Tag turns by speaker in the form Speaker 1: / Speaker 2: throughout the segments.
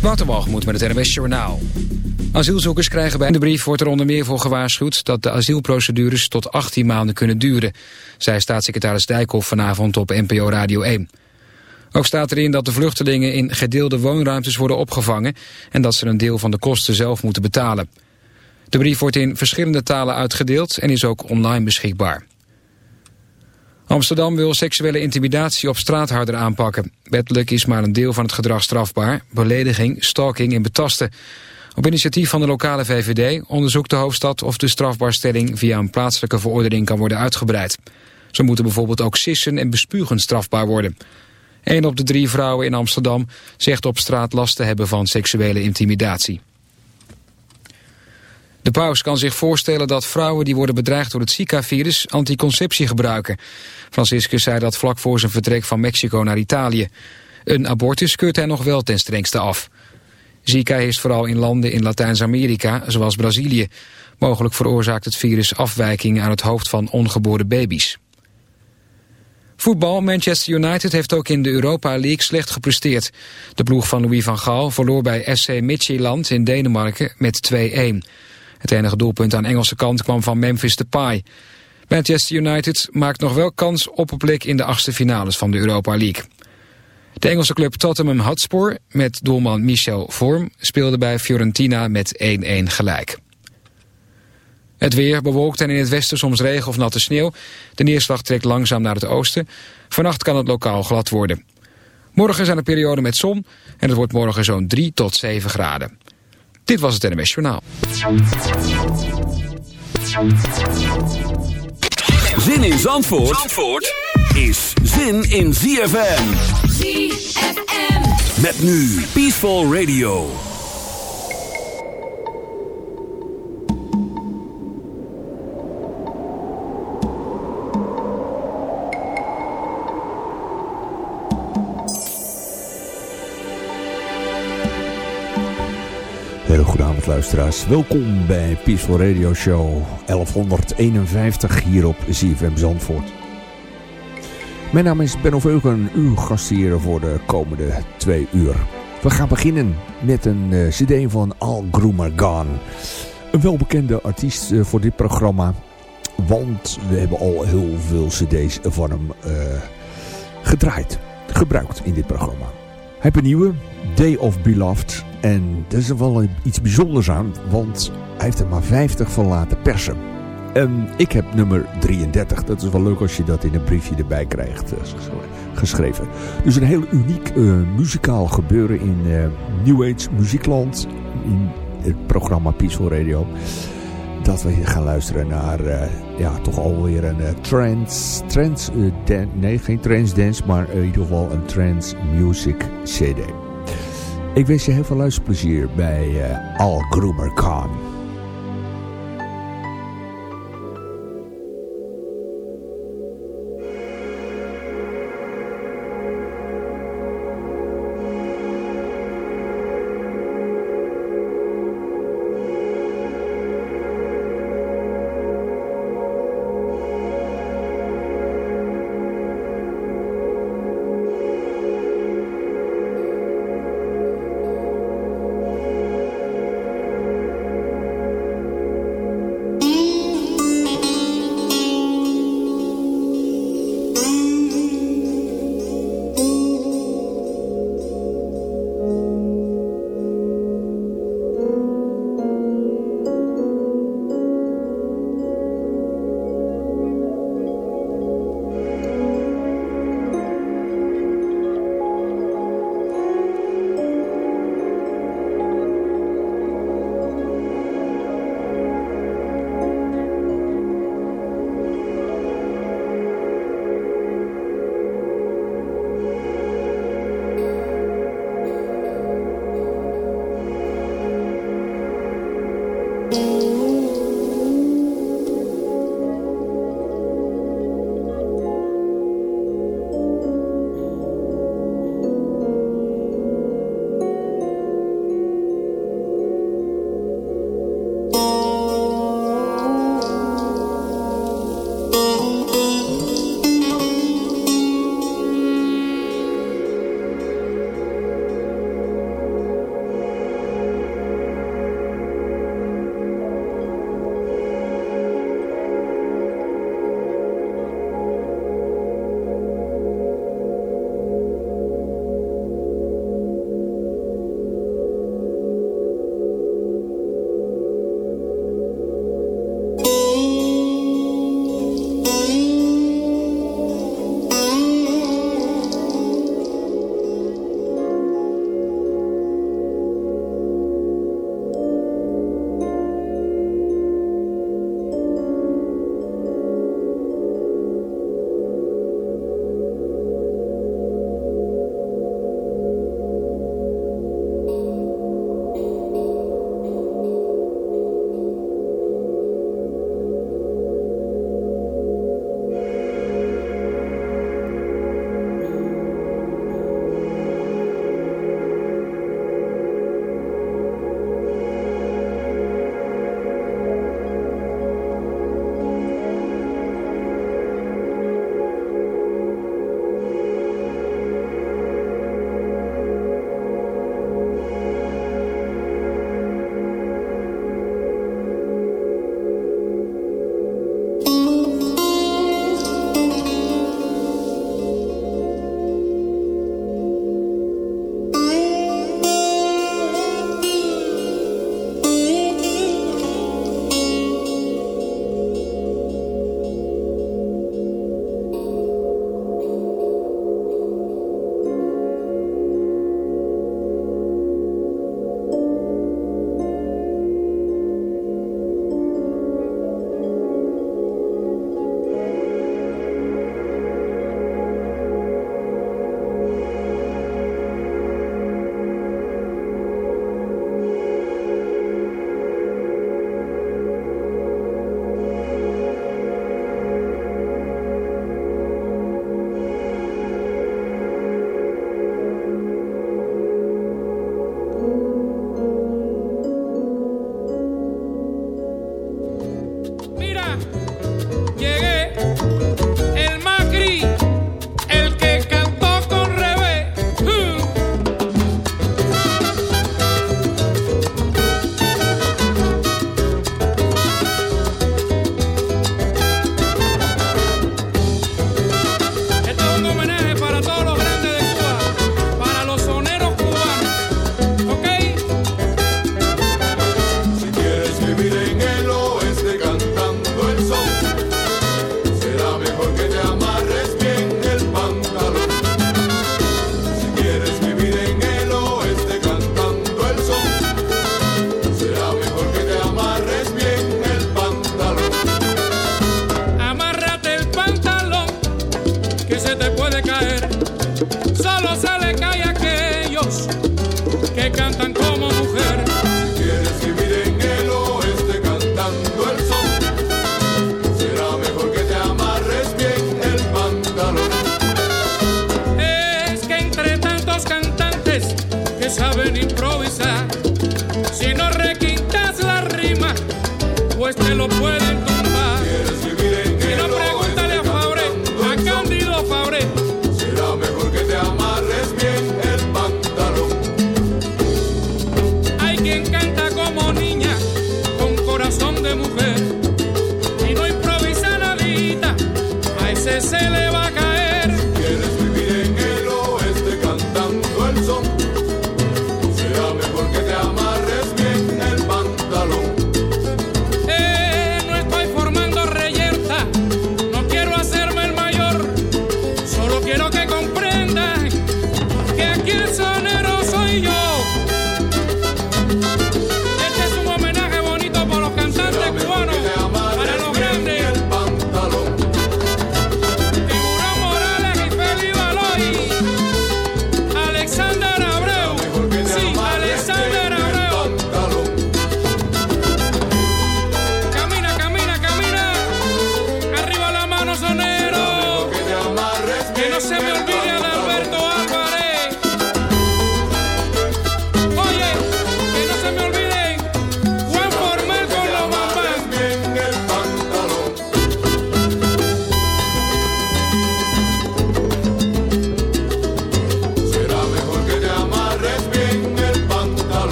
Speaker 1: Waterwalgemoed met het NWS Journaal. Asielzoekers krijgen bij de brief wordt er onder meer voor gewaarschuwd... dat de asielprocedures tot 18 maanden kunnen duren... zei staatssecretaris Dijkhoff vanavond op NPO Radio 1. Ook staat erin dat de vluchtelingen in gedeelde woonruimtes worden opgevangen... en dat ze een deel van de kosten zelf moeten betalen. De brief wordt in verschillende talen uitgedeeld en is ook online beschikbaar. Amsterdam wil seksuele intimidatie op straat harder aanpakken. Wettelijk is maar een deel van het gedrag strafbaar. Belediging, stalking en betasten. Op initiatief van de lokale VVD onderzoekt de hoofdstad of de strafbaarstelling via een plaatselijke verordening kan worden uitgebreid. Zo moeten bijvoorbeeld ook sissen en bespugen strafbaar worden. Een op de drie vrouwen in Amsterdam zegt op straat last te hebben van seksuele intimidatie. De paus kan zich voorstellen dat vrouwen die worden bedreigd door het Zika-virus anticonceptie gebruiken. Franciscus zei dat vlak voor zijn vertrek van Mexico naar Italië. Een abortus keurt hij nog wel ten strengste af. Zika is vooral in landen in Latijns-Amerika, zoals Brazilië. Mogelijk veroorzaakt het virus afwijkingen aan het hoofd van ongeboren baby's. Voetbal, Manchester United heeft ook in de Europa League slecht gepresteerd. De ploeg van Louis van Gaal verloor bij SC Midtjylland in Denemarken met 2-1. Het enige doelpunt aan Engelse kant kwam van Memphis Depay. Manchester United maakt nog wel kans op een plek in de achtste finales van de Europa League. De Engelse club Tottenham Hotspur met doelman Michel Vorm speelde bij Fiorentina met 1-1 gelijk. Het weer bewolkt en in het westen soms regen of natte sneeuw. De neerslag trekt langzaam naar het oosten. Vannacht kan het lokaal glad worden. Morgen zijn er perioden met zon en het wordt morgen zo'n 3 tot 7 graden. Dit was het NMS Journaal.
Speaker 2: Zin in Zandvoort, Zandvoort is zin in ZFM. ZFM. Met nu Peaceful Radio.
Speaker 3: Welkom bij Peaceful Radio Show 1151 hier op ZFM Zandvoort. Mijn naam is Benno Veugen, uw gastheer voor de komende twee uur. We gaan beginnen met een uh, cd van Al Groomer. Een welbekende artiest uh, voor dit programma. Want we hebben al heel veel cd's van hem uh, gedraaid, gebruikt in dit programma. Heeft een nieuwe, Day of Beloved. En er is wel iets bijzonders aan, want hij heeft er maar 50 van laten persen. En ik heb nummer 33. Dat is wel leuk als je dat in een briefje erbij krijgt uh, geschreven. Dus een heel uniek uh, muzikaal gebeuren in uh, New Age muziekland. In het programma Peaceful Radio. Dat we gaan luisteren naar ja, toch alweer een trance... trance nee, geen trance dance, maar in ieder geval een trance music cd. Ik wens je heel veel luisterplezier bij Al Groomer Khan.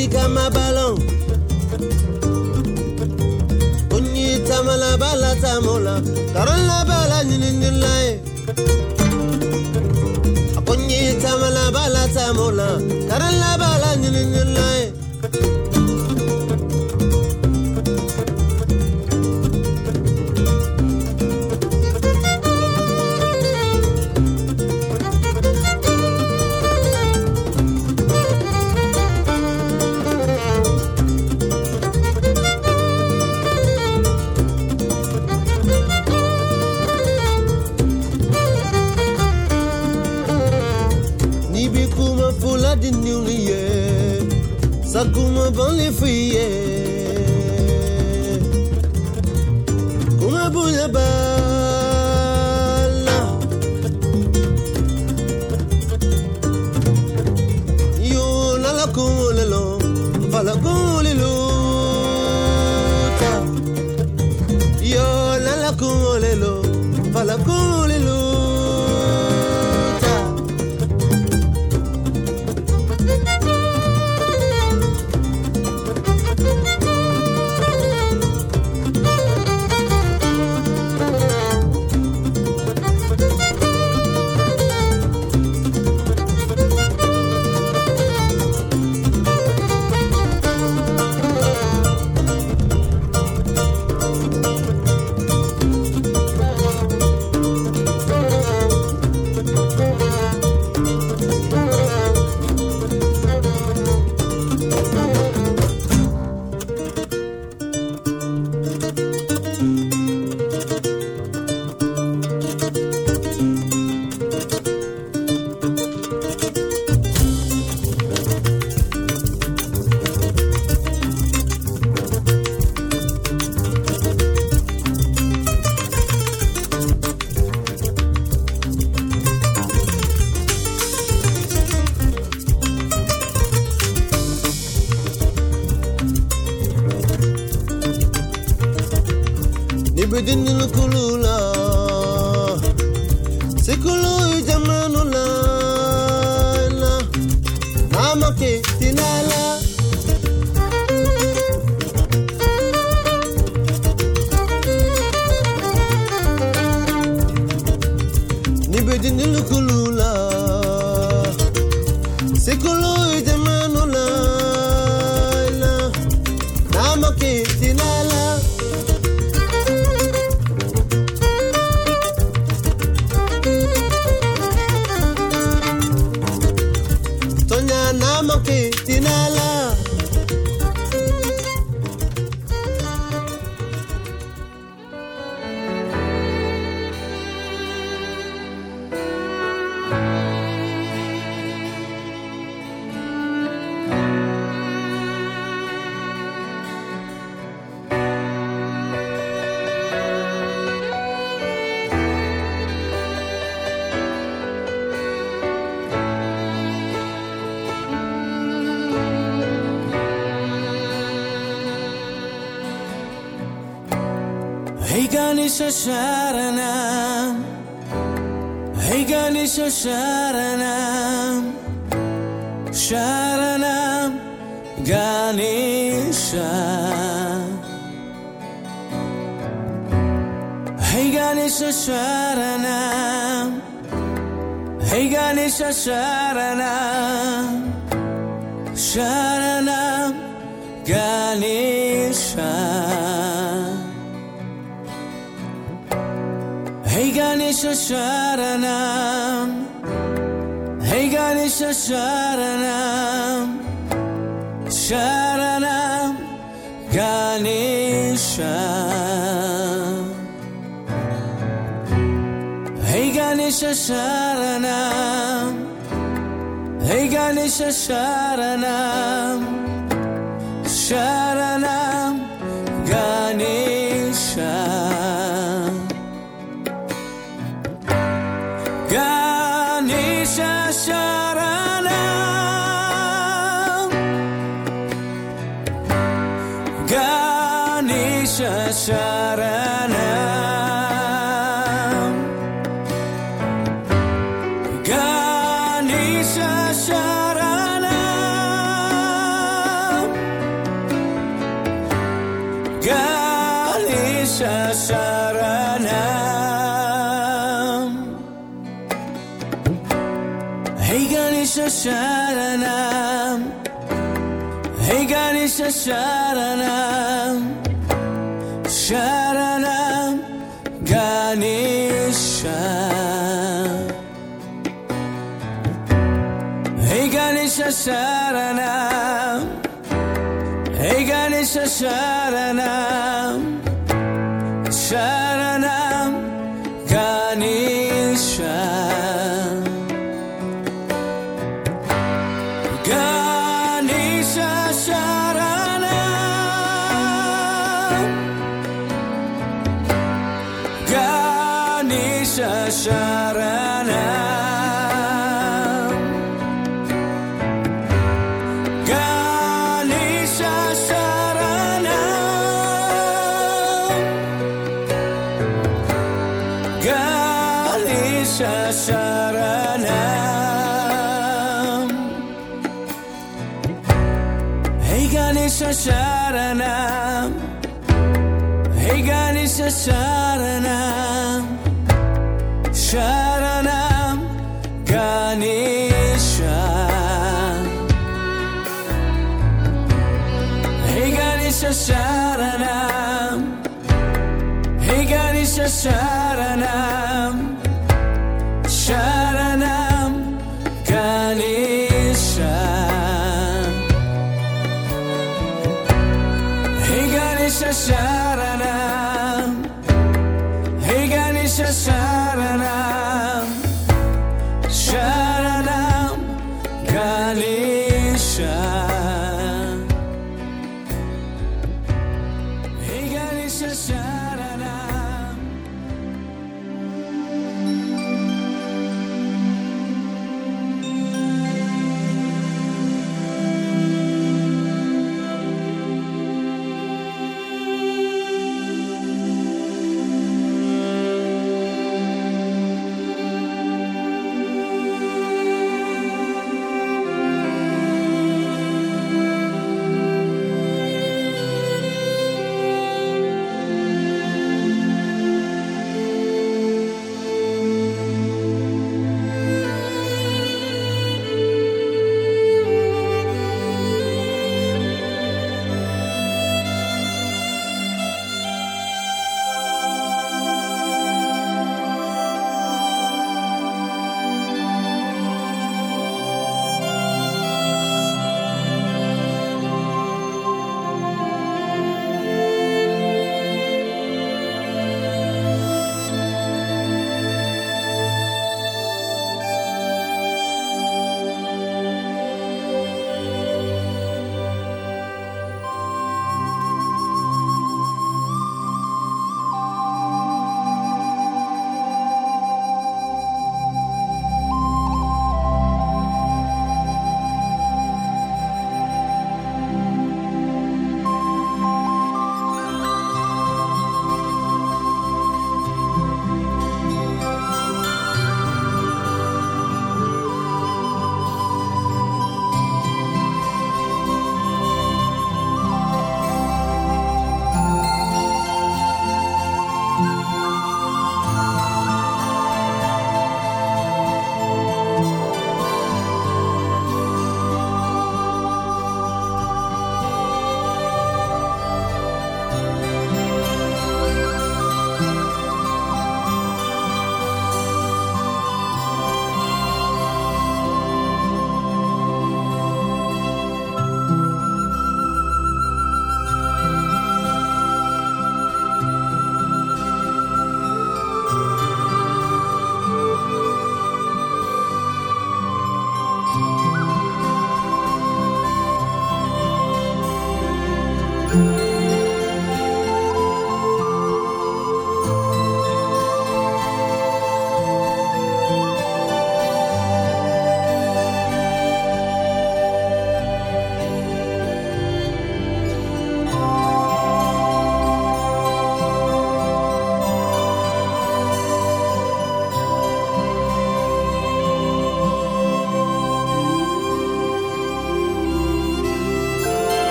Speaker 4: Africa ma ballon Onye tamala bala tamola Karola bala nyinin nyulaye ششارنا هيقاني ششارنا شارنا قاني شا هيقاني ششارنا هيقاني ششارنا شارنا قاني شا Ganeshasharanam
Speaker 5: Hey Ganeshasharanam Sharanam Ganesha. Hey Ganeshasharanam Hey Ganeshasharanam Sharanam. Sharanam. Sharanam Ganesha. Hey Ganesha Sharanam. Hey Ganesha Sharanam. Sharanam
Speaker 2: sun